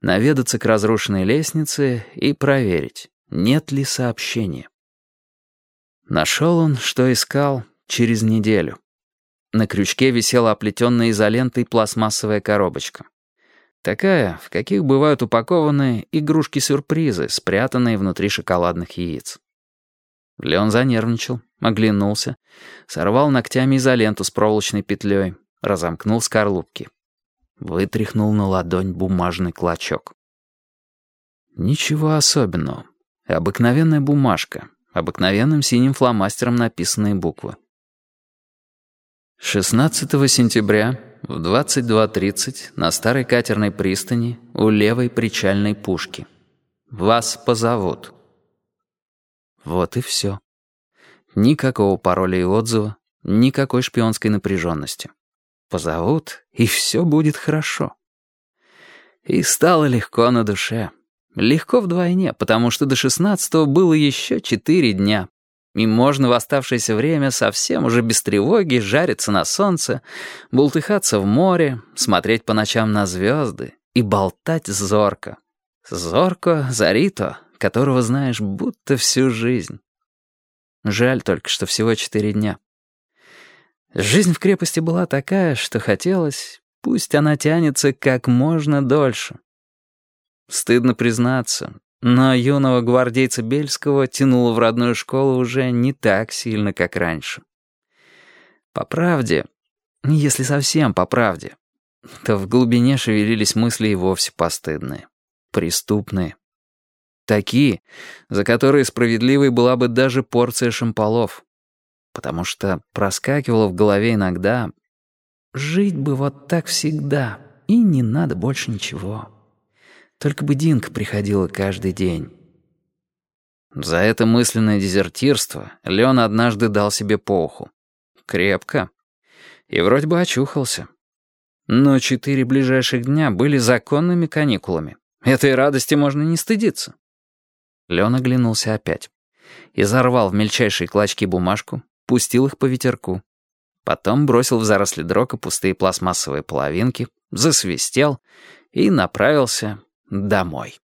наведаться к разрушенной лестнице и проверить, нет ли сообщения. Нашел он, что искал, через неделю. На крючке висела оплетенная изолентой пластмассовая коробочка. Такая, в каких бывают упакованы игрушки-сюрпризы, спрятанные внутри шоколадных яиц. Леон занервничал, оглянулся, сорвал ногтями изоленту с проволочной петлей, разомкнул скорлупки. Вытряхнул на ладонь бумажный клочок. Ничего особенного. Обыкновенная бумажка, обыкновенным синим фломастером написанные буквы. 16 сентября в 22.30 на старой катерной пристани у левой причальной пушки. Вас позовут. Вот и все. Никакого пароля и отзыва, никакой шпионской напряженности. Позовут, и все будет хорошо. И стало легко на душе. Легко вдвойне, потому что до шестнадцатого было еще четыре дня. И можно в оставшееся время совсем уже без тревоги жариться на солнце, бултыхаться в море, смотреть по ночам на звезды и болтать зорко. Зорко, Зарито, которого знаешь будто всю жизнь. Жаль только, что всего четыре дня. Жизнь в крепости была такая, что хотелось, пусть она тянется как можно дольше. Стыдно признаться, но юного гвардейца Бельского тянуло в родную школу уже не так сильно, как раньше. По правде, если совсем по правде, то в глубине шевелились мысли и вовсе постыдные, преступные. Такие, за которые справедливой была бы даже порция шамполов потому что проскакивало в голове иногда «Жить бы вот так всегда, и не надо больше ничего. Только бы Динка приходила каждый день». За это мысленное дезертирство Леон однажды дал себе по уху. Крепко. И вроде бы очухался. Но четыре ближайших дня были законными каникулами. Этой радости можно не стыдиться. Леон оглянулся опять. И зарвал в мельчайшие клочки бумажку, пустил их по ветерку. Потом бросил в заросли дрока пустые пластмассовые половинки, засвистел и направился домой.